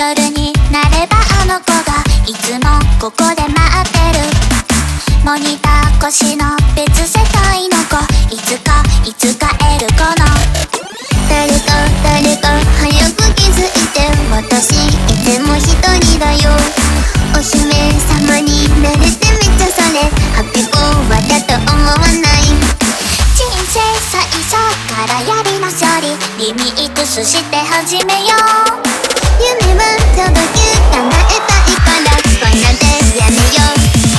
夜になればあの子がいつもここで待ってる。モニター越しの別世界の子。いつかいつか会えるこの。誰か誰か早く気づいて私いつも一人だよ。お姫様になれてめっちゃそれ。ハッピーコはだと思わない？人生最初からやりの勝利リミックスして始めよう。夢は届け叶えたいからこんなでやめよ。う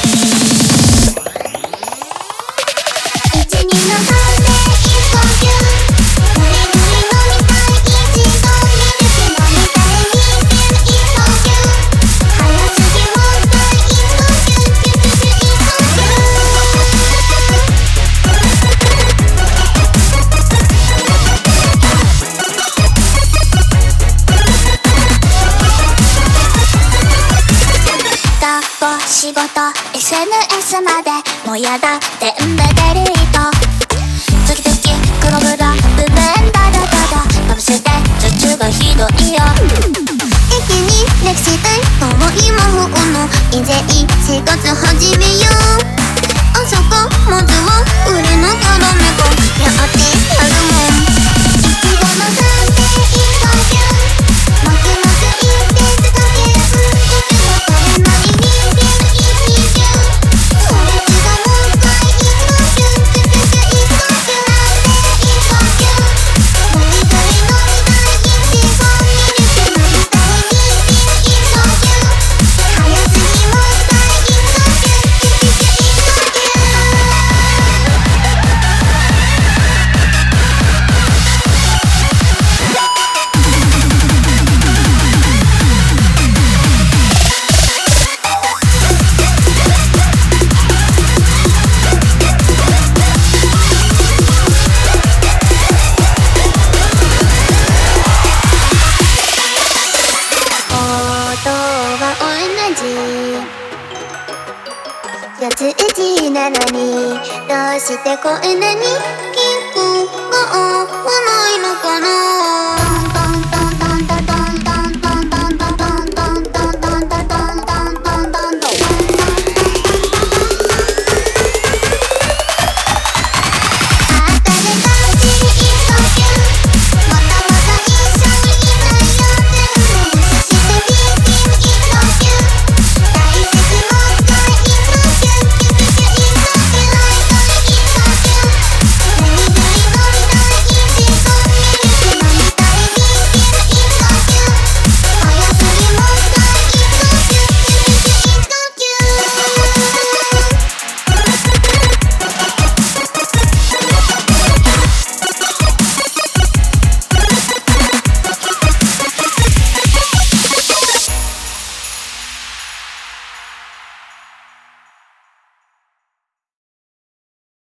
仕事 SNS までもやだ全部デリート時々黒ブラ部分ダダダダかぶせて頭痛がひどいよ。一気に歴史大遠い魔法の。以前生活始めよう。四つ打ちなのにどうしてこんなに